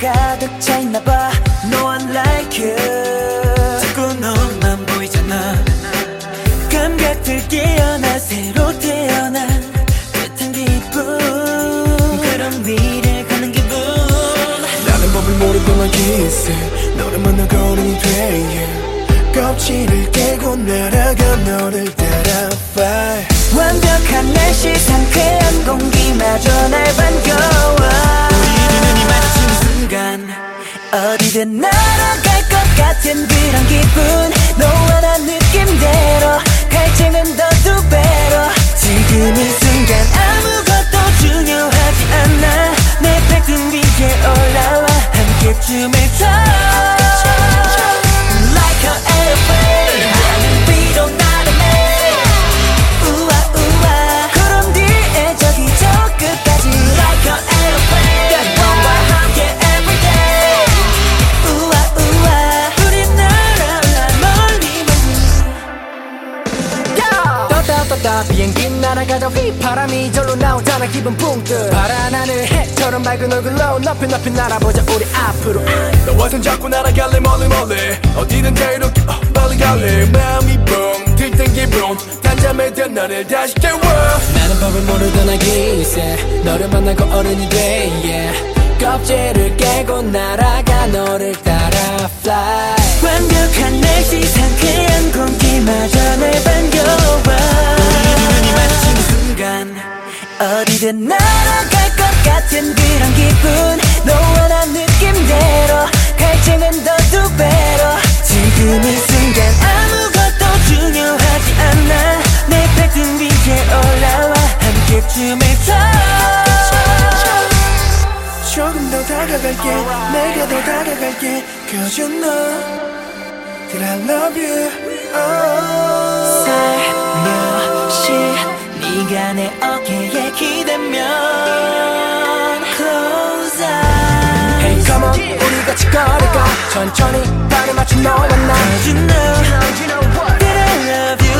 가득 차 있나 봐. No one like you. 자꾸 너만 보이잖아. 감각들 깨어나 새로 태어난 듯한 기분. 그런 위를 걷는 기분. 나는 법을 모르고만 기세. 너를 만나 거린이 돼 yeah. 껍질을 깨고 날아가 너를 따라 fly 완벽한 날씨 상쾌한 공기마저 날 반겨 어디든 날아갈 것 같은 그런 기분. 너와 나 느낌대로 갈증은 더 두 배로. 지금 이 순간 아무것도 중요하지 않아. 내 발등 위에 올라와 함께 춤을 춰 다 비행기 날아가자 휘바람이 절로 나오잖아 기분 붕뜨 파란 하늘 해처럼 맑은 얼굴로 높이 높이 날아보자 우리 앞으로. 너와 손 잡고 날아갈래 멀리 멀리. 어디든 자유롭게 어, 멀리 갈래. 마음이 뻥 들뜬 기분. 단잠에든 너를 다시 깨워. 나는 법을 모르던 아기새 너를 만나고 어른이 돼 yeah. 껍질을 깨고 날아가 너를 따라 fly 어디든 날아갈 것 같은 그런 기분. 너와 나 느낌대로 갈증은 더 두 배로. 지금 이 순간 아무것도 중요하지 않아. 내 발등 위에 올라와. 함께 춤을 춰. 조금 더 다가갈게. 내가 더 다가갈게. Cause you know that I love you. Oh. 살며시? 네가 내 어깨에 같이 걸을까 천천히 발을 맞춘 너와 나 Cause you know that I love you